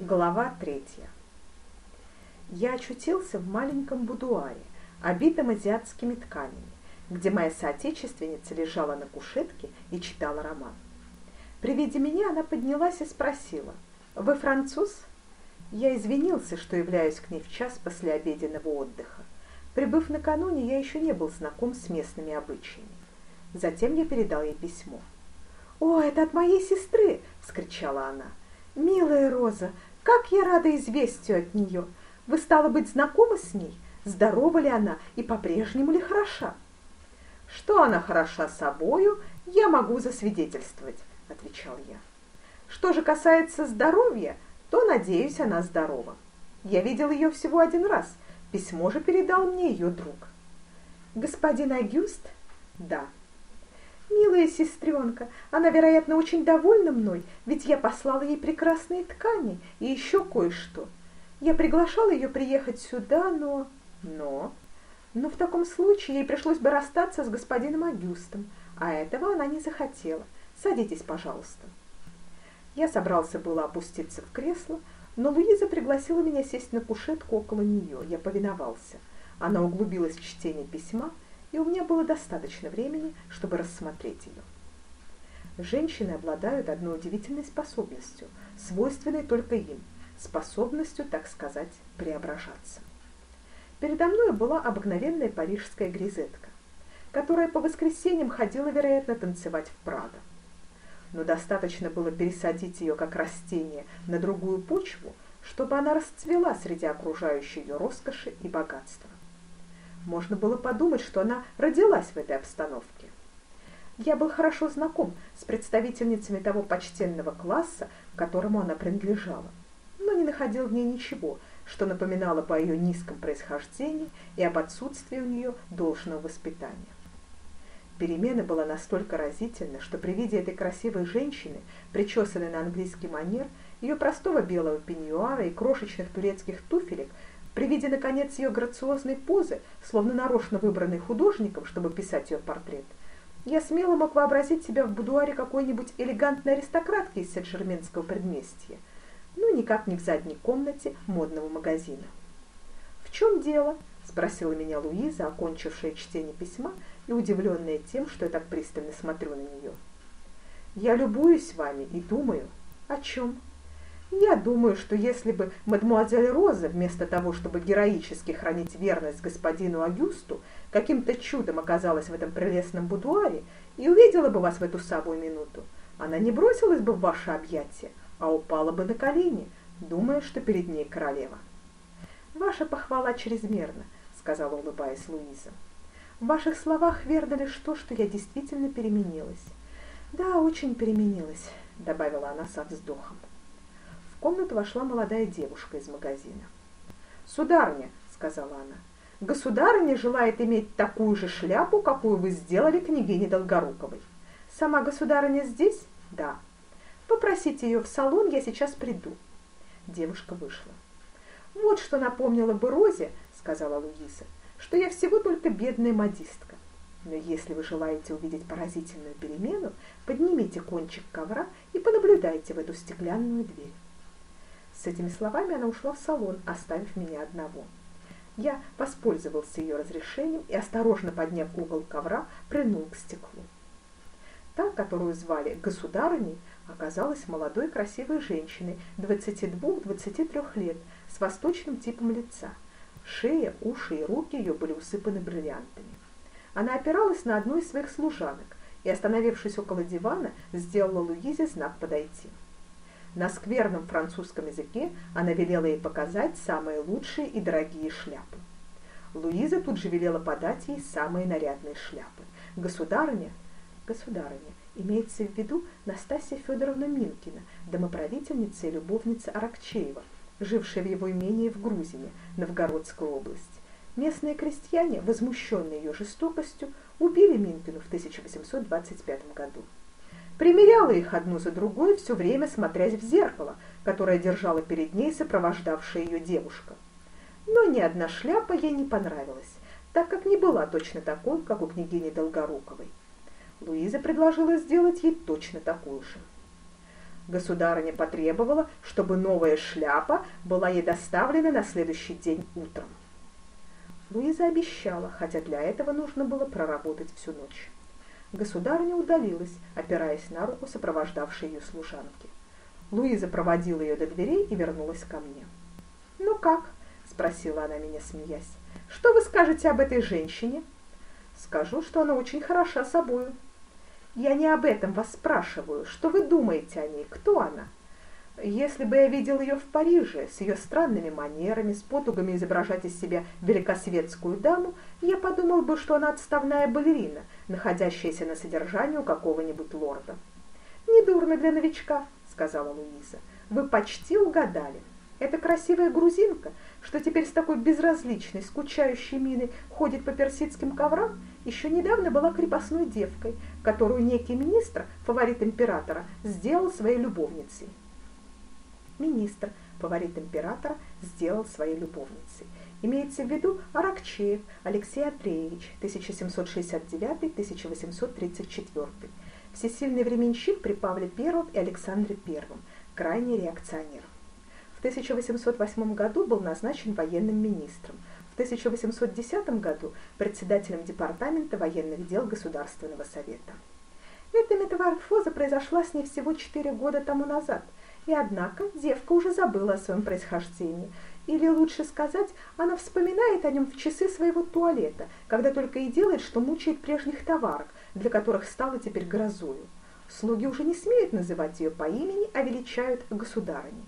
Глава третья. Я очутился в маленьком будуаре, обитом азиатскими тканями, где моя соотечественница лежала на кушетке и читала роман. При виде меня она поднялась и спросила, «Вы француз?» Я извинился, что являюсь к ней в час после обеденного отдыха. Прибыв накануне, я еще не был знаком с местными обычаями. Затем я передал ей письмо. «О, это от моей сестры!» — вскричала она. «Милая Роза, как я рада известию от нее! Вы, стало быть, знакомы с ней? Здорова ли она и по-прежнему ли хороша?» «Что она хороша собою, я могу засвидетельствовать», — отвечал я. «Что же касается здоровья, то, надеюсь, она здорова. Я видел ее всего один раз, письмо же передал мне ее друг». «Господин Агюст?» «Да». «Милая сестренка, она, вероятно, очень довольна мной, ведь я послала ей прекрасные ткани и еще кое-что. Я приглашала ее приехать сюда, но...» «Но...» «Но в таком случае ей пришлось бы расстаться с господином Агюстом, а этого она не захотела. Садитесь, пожалуйста». Я собрался было опуститься в кресло, но Луиза пригласила меня сесть на кушетку около нее. Я повиновался. Она углубилась в чтение письма, и у меня было достаточно времени, чтобы рассмотреть ее. Женщины обладают одной удивительной способностью, свойственной только им, способностью, так сказать, преображаться. Передо мной была обыкновенная парижская грезетка, которая по воскресеньям ходила, вероятно, танцевать в Прадо. Но достаточно было пересадить ее как растение на другую почву, чтобы она расцвела среди окружающей ее роскоши и богатства. Можно было подумать, что она родилась в этой обстановке. Я был хорошо знаком с представительницами того почтенного класса, к которому она принадлежала, но не находил в ней ничего, что напоминало по ее низком происхождении и об отсутствии у нее должного воспитания. Перемена была настолько разительна, что при виде этой красивой женщины, причесанной на английский манер, ее простого белого пеньюара и крошечных турецких туфелек – при виде, наконец, ее грациозной позы, словно нарочно выбранной художником, чтобы писать ее портрет, я смело мог вообразить себя в будуаре какой-нибудь элегантной аристократки из Сен-Жерменского предместья, ну, никак не в задней комнате модного магазина. «В чем дело?» – спросила меня Луиза, окончившая чтение письма и удивленная тем, что я так пристально смотрю на нее. «Я любуюсь вами и думаю. О чем?» Я думаю, что если бы мадмуазель Роза, вместо того, чтобы героически хранить верность господину Агюсту, каким-то чудом оказалась в этом прелестном будуаре и увидела бы вас в эту самую минуту, она не бросилась бы в ваше объятие, а упала бы на колени, думая, что перед ней королева. «Ваша похвала чрезмерна», — сказала, улыбаясь Луиза. «В ваших словах верно лишь то, что я действительно переменилась». «Да, очень переменилась», — добавила она со вздохом комнату вошла молодая девушка из магазина. «Сударыня», — сказала она, — «государыня желает иметь такую же шляпу, какую вы сделали княгине Долгоруковой». «Сама государыня здесь?» «Да». «Попросите ее в салон, я сейчас приду». Девушка вышла. «Вот что напомнила бы Розе», — сказала Луиза, — «что я всего только бедная модистка. Но если вы желаете увидеть поразительную перемену, поднимите кончик ковра и понаблюдайте в эту стеклянную дверь». С этими словами она ушла в салон, оставив меня одного. Я воспользовался ее разрешением и, осторожно подняв угол ковра, прыгнул к стеклу. Та, которую звали государыней, оказалась молодой красивой женщиной 22-23 лет с восточным типом лица. Шея, уши и руки ее были усыпаны бриллиантами. Она опиралась на одну из своих служанок и, остановившись около дивана, сделала Луизе знак подойти. На скверном французском языке она велела ей показать самые лучшие и дорогие шляпы. Луиза тут же велела подать ей самые нарядные шляпы. Государыня, государыня, имеется в виду Настасья Федоровна Минкина, домоправительница и любовница Аракчеева, жившая в его имении в Грузине, Новгородской области. Местные крестьяне, возмущенные ее жестокостью, убили Минкину в 1825 году примеряла их одну за другой, все время смотрясь в зеркало, которое держала перед ней сопровождавшая ее девушка. Но ни одна шляпа ей не понравилась, так как не была точно такой, как у княгини Долгоруковой. Луиза предложила сделать ей точно такую же. Государыня потребовала, чтобы новая шляпа была ей доставлена на следующий день утром. Луиза обещала, хотя для этого нужно было проработать всю ночь. Государыня удалилась, опираясь на руку сопровождавшей ее служанки. Луиза проводила ее до дверей и вернулась ко мне. «Ну как?» – спросила она меня, смеясь. «Что вы скажете об этой женщине?» «Скажу, что она очень хороша собою». «Я не об этом вас спрашиваю. Что вы думаете о ней? Кто она?» Если бы я видел ее в Париже, с ее странными манерами, с потугами изображать из себя великосветскую даму, я подумал бы, что она отставная балерина, находящаяся на содержании у какого-нибудь лорда. «Недурно для новичка», — сказала Луиза. «Вы почти угадали. Эта красивая грузинка, что теперь с такой безразличной, скучающей миной ходит по персидским коврам, еще недавно была крепостной девкой, которую некий министр, фаворит императора, сделал своей любовницей. Министр, фаворит императора, сделал своей любовницей. Имеется в виду Аракчеев Алексей Андреевич, 1769-1834. Всесильный временщик при Павле I и Александре I, крайний реакционер. В 1808 году был назначен военным министром, в 1810 году председателем Департамента военных дел Государственного совета. Эта метаморфоза произошла с ней всего четыре года тому назад – и однако девка уже забыла о своем происхождении. Или лучше сказать, она вспоминает о нем в часы своего туалета, когда только и делает, что мучает прежних товарок, для которых стала теперь грозою. Слуги уже не смеют называть ее по имени, а величают государыней.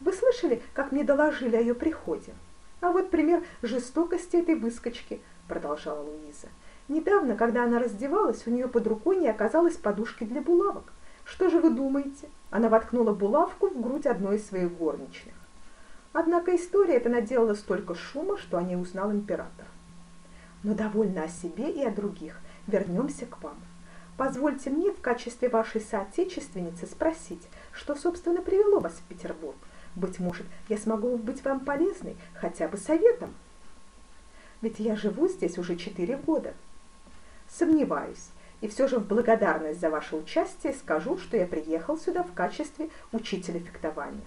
Вы слышали, как мне доложили о ее приходе? А вот пример жестокости этой выскочки, продолжала Луиза. Недавно, когда она раздевалась, у нее под рукой не оказалось подушки для булавок. Что же вы думаете? Она воткнула булавку в грудь одной из своих горничных. Однако история эта наделала столько шума, что о ней узнал император. Но довольно о себе и о других. Вернемся к вам. Позвольте мне в качестве вашей соотечественницы спросить, что, собственно, привело вас в Петербург. Быть может, я смогу быть вам полезной, хотя бы советом. Ведь я живу здесь уже четыре года. Сомневаюсь. И все же в благодарность за ваше участие скажу, что я приехал сюда в качестве учителя фехтования.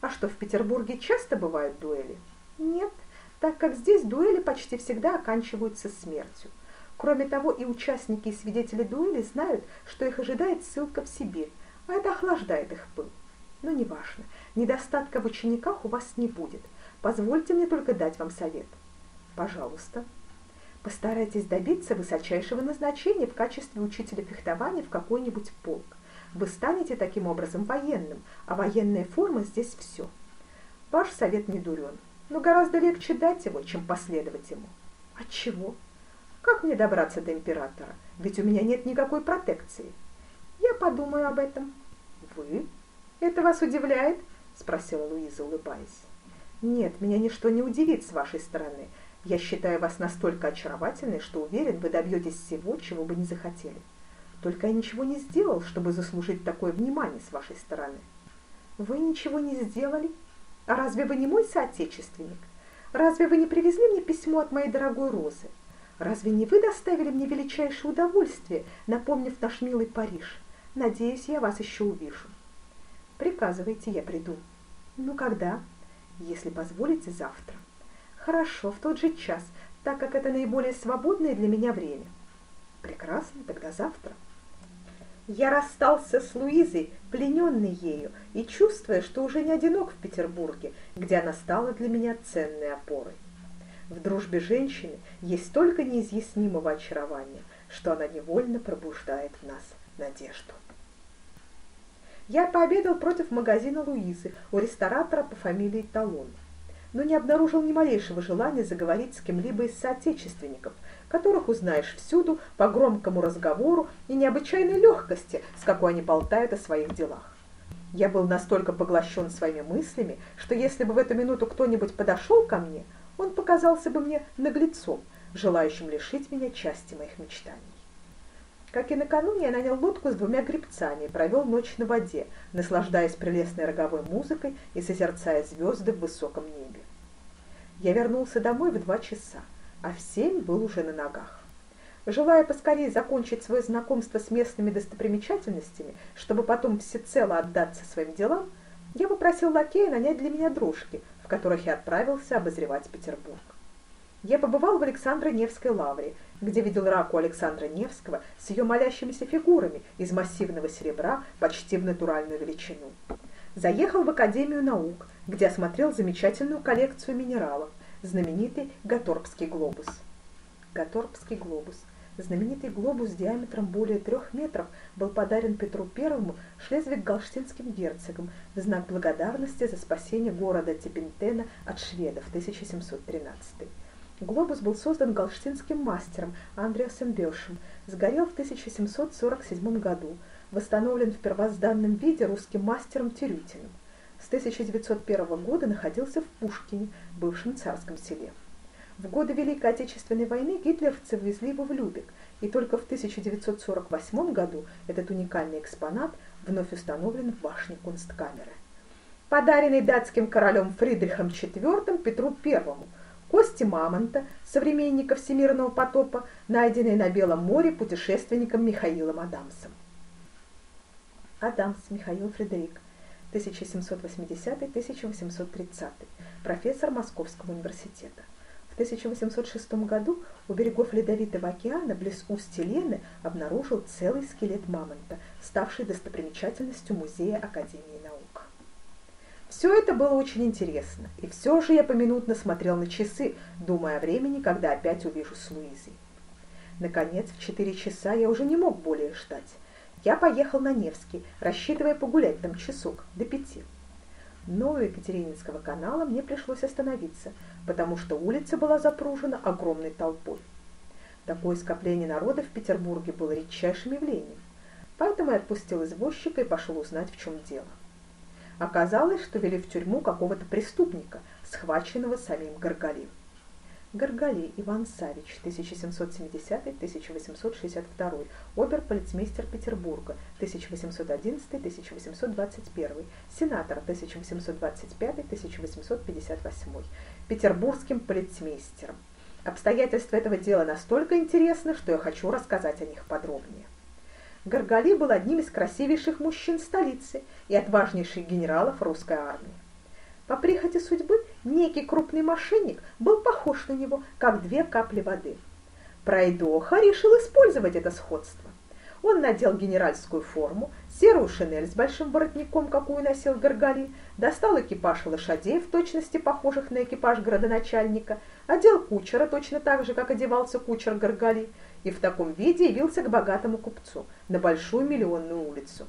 А что, в Петербурге часто бывают дуэли? Нет, так как здесь дуэли почти всегда оканчиваются смертью. Кроме того, и участники и свидетели дуэли знают, что их ожидает ссылка в Сибирь, а это охлаждает их пыл. Но неважно, недостатка в учениках у вас не будет. Позвольте мне только дать вам совет. Пожалуйста. Постарайтесь добиться высочайшего назначения в качестве учителя фехтования в какой-нибудь полк. Вы станете таким образом военным, а военная форма здесь все. Ваш совет не дурен, но гораздо легче дать его, чем последовать ему. От чего? Как мне добраться до императора? Ведь у меня нет никакой протекции. Я подумаю об этом. Вы? Это вас удивляет? Спросила Луиза, улыбаясь. Нет, меня ничто не удивит с вашей стороны. Я считаю вас настолько очаровательной, что уверен, вы добьетесь всего, чего бы не захотели. Только я ничего не сделал, чтобы заслужить такое внимание с вашей стороны. Вы ничего не сделали? А разве вы не мой соотечественник? Разве вы не привезли мне письмо от моей дорогой Розы? Разве не вы доставили мне величайшее удовольствие, напомнив наш милый Париж? Надеюсь, я вас еще увижу. Приказывайте, я приду. Ну, когда? Если позволите, завтра. Хорошо, в тот же час, так как это наиболее свободное для меня время. Прекрасно, тогда завтра. Я расстался с Луизой, плененный ею, и чувствуя, что уже не одинок в Петербурге, где она стала для меня ценной опорой. В дружбе женщины есть столько неизъяснимого очарования, что она невольно пробуждает в нас надежду. Я пообедал против магазина Луизы у ресторатора по фамилии Талон но не обнаружил ни малейшего желания заговорить с кем-либо из соотечественников, которых узнаешь всюду по громкому разговору и необычайной легкости, с какой они болтают о своих делах. Я был настолько поглощен своими мыслями, что если бы в эту минуту кто-нибудь подошел ко мне, он показался бы мне наглецом, желающим лишить меня части моих мечтаний. Как и накануне, я нанял лодку с двумя гребцами и провел ночь на воде, наслаждаясь прелестной роговой музыкой и созерцая звезды в высоком небе. Я вернулся домой в два часа, а в семь был уже на ногах. Желая поскорее закончить свое знакомство с местными достопримечательностями, чтобы потом всецело отдаться своим делам, я попросил лакея нанять для меня дрожки, в которых я отправился обозревать Петербург. Я побывал в Александро-Невской лавре, где видел раку Александра Невского с ее молящимися фигурами из массивного серебра почти в натуральную величину. Заехал в Академию наук, где осмотрел замечательную коллекцию минералов, знаменитый Гаторбский глобус. Гаторбский глобус – Знаменитый глобус диаметром более трех метров был подарен Петру I шлезвиг-галштинским герцогом в знак благодарности за спасение города Тепентена от шведов в 1713 Глобус был создан галштинским мастером Андреасом Бешем, сгорел в 1747 году, восстановлен в первозданном виде русским мастером Тюрютиным. С 1901 года находился в Пушкине, бывшем царском селе. В годы Великой Отечественной войны гитлеровцы ввезли его в Любек, и только в 1948 году этот уникальный экспонат вновь установлен в башне Кунсткамеры. Подаренный датским королем Фридрихом IV Петру I, кости мамонта, современника всемирного потопа, найденные на Белом море путешественником Михаилом Адамсом. Адамс Михаил Фредерик, 1780-1830, профессор Московского университета. В 1806 году у берегов Ледовитого океана близ устья Лены обнаружил целый скелет мамонта, ставший достопримечательностью Музея Академии наук. Все это было очень интересно, и все же я поминутно смотрел на часы, думая о времени, когда опять увижу с Луизой. Наконец, в четыре часа я уже не мог более ждать. Я поехал на Невский, рассчитывая погулять там часок до пяти. Но у Екатерининского канала мне пришлось остановиться, потому что улица была запружена огромной толпой. Такое скопление народа в Петербурге было редчайшим явлением. Поэтому я отпустил извозчика и пошел узнать, в чем дело. Оказалось, что вели в тюрьму какого-то преступника, схваченного самим Горгалием. Горгалей Иван Савич, 1770-1862, обер-полицмейстер Петербурга, 1811-1821, сенатор 1825-1858, петербургским полицмейстером. Обстоятельства этого дела настолько интересны, что я хочу рассказать о них подробнее. Горгали был одним из красивейших мужчин столицы и отважнейших генералов русской армии. По прихоти судьбы некий крупный мошенник был похож на него, как две капли воды. Пройдоха решил использовать это сходство. Он надел генеральскую форму, серую шинель с большим воротником, какую носил Гаргали, достал экипаж лошадей, в точности похожих на экипаж градоначальника, одел кучера точно так же, как одевался кучер Гаргали, и в таком виде явился к богатому купцу на Большую Миллионную улицу.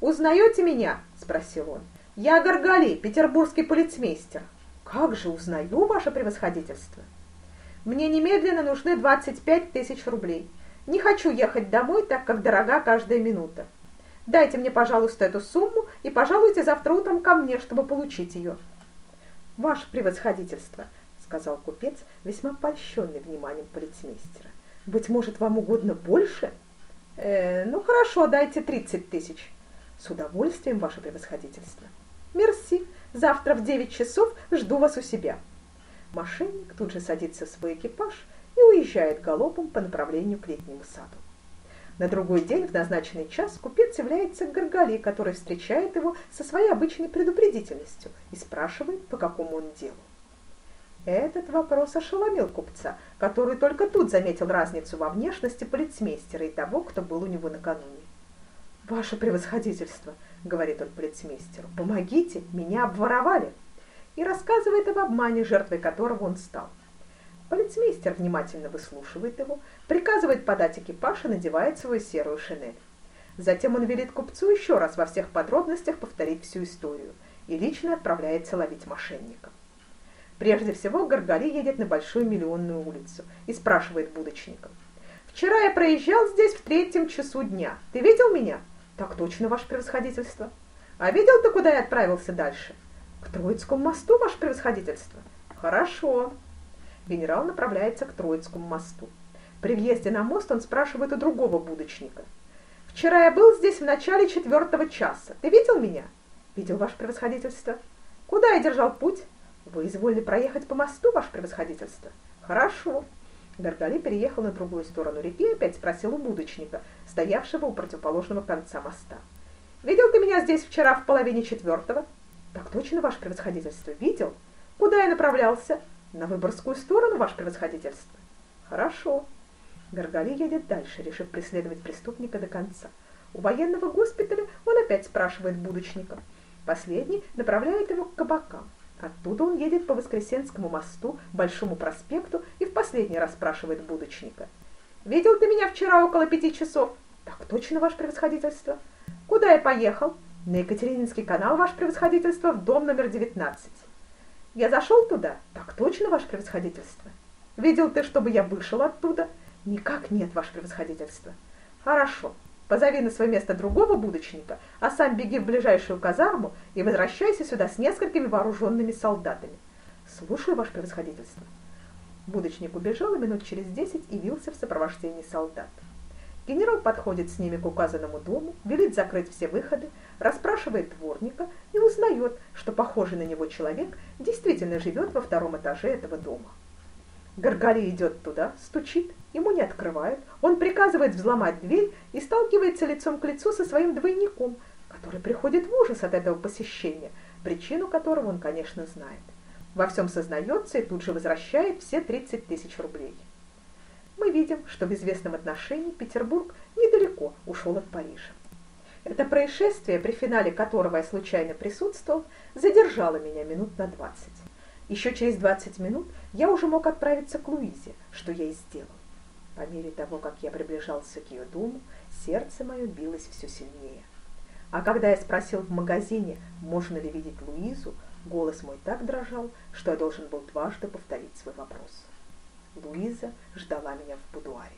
«Узнаете меня?» – спросил он. «Я Гаргали, петербургский полицмейстер». «Как же узнаю, ваше превосходительство?» «Мне немедленно нужны 25 тысяч рублей. Не хочу ехать домой, так как дорога каждая минута. Дайте мне, пожалуйста, эту сумму и пожалуйте завтра утром ко мне, чтобы получить ее». «Ваше превосходительство», — сказал купец, весьма польщенный вниманием полицмейстера. «Быть может, вам угодно больше?» э, «Ну хорошо, дайте 30 тысяч». «С удовольствием, ваше превосходительство». «Мерси, завтра в девять часов жду вас у себя». Мошенник тут же садится в свой экипаж и уезжает галопом по направлению к летнему саду. На другой день в назначенный час купец является к Гаргали, который встречает его со своей обычной предупредительностью и спрашивает, по какому он делу. Этот вопрос ошеломил купца, который только тут заметил разницу во внешности полицмейстера и того, кто был у него накануне. «Ваше превосходительство», — говорит он полицмейстеру, — «помогите, меня обворовали!» и рассказывает об обмане, жертвой которого он стал. Полицмейстер внимательно выслушивает его, приказывает подать экипаж и надевает свою серую шинель. Затем он велит купцу еще раз во всех подробностях повторить всю историю и лично отправляется ловить мошенников. Прежде всего Гаргали едет на Большую Миллионную улицу и спрашивает будочника. «Вчера я проезжал здесь в третьем часу дня. Ты видел меня?» Так точно, ваше превосходительство. А видел ты, куда я отправился дальше? К Троицкому мосту, ваше превосходительство. Хорошо. Генерал направляется к Троицкому мосту. При въезде на мост он спрашивает у другого будочника. «Вчера я был здесь в начале четвертого часа. Ты видел меня?» «Видел, ваше превосходительство». «Куда я держал путь?» «Вы изволили проехать по мосту, ваше превосходительство». «Хорошо. Гаргали переехал на другую сторону реки и опять спросил у будочника, стоявшего у противоположного конца моста. «Видел ты меня здесь вчера в половине четвертого?» «Так точно, ваше превосходительство, видел. Куда я направлялся?» «На Выборгскую сторону, ваше превосходительство». «Хорошо». Гаргали едет дальше, решив преследовать преступника до конца. У военного госпиталя он опять спрашивает будочника. Последний направляет его к кабакам. Оттуда он едет по Воскресенскому мосту, Большому проспекту и в последний раз спрашивает будочника. «Видел ты меня вчера около пяти часов?» «Так точно, ваше превосходительство». «Куда я поехал?» «На Екатерининский канал, ваше превосходительство, в дом номер 19». «Я зашел туда?» «Так точно, ваше превосходительство». «Видел ты, чтобы я вышел оттуда?» «Никак нет, ваше превосходительство». «Хорошо. Позови на свое место другого будочника, а сам беги в ближайшую казарму и возвращайся сюда с несколькими вооруженными солдатами. Слушаю, ваше превосходительство. Будочник убежал и минут через десять явился в сопровождении солдат. Генерал подходит с ними к указанному дому, велит закрыть все выходы, расспрашивает дворника и узнает, что похожий на него человек действительно живет во втором этаже этого дома. Гаргали идет туда, стучит, ему не открывают, он приказывает взломать дверь и сталкивается лицом к лицу со своим двойником, который приходит в ужас от этого посещения, причину которого он, конечно, знает. Во всем сознается и тут же возвращает все 30 тысяч рублей. Мы видим, что в известном отношении Петербург недалеко ушел от Парижа. Это происшествие, при финале которого я случайно присутствовал, задержало меня минут на двадцать. Еще через 20 минут я уже мог отправиться к Луизе, что я и сделал. По мере того, как я приближался к ее дому, сердце мое билось все сильнее. А когда я спросил в магазине, можно ли видеть Луизу, голос мой так дрожал, что я должен был дважды повторить свой вопрос. Луиза ждала меня в будуаре.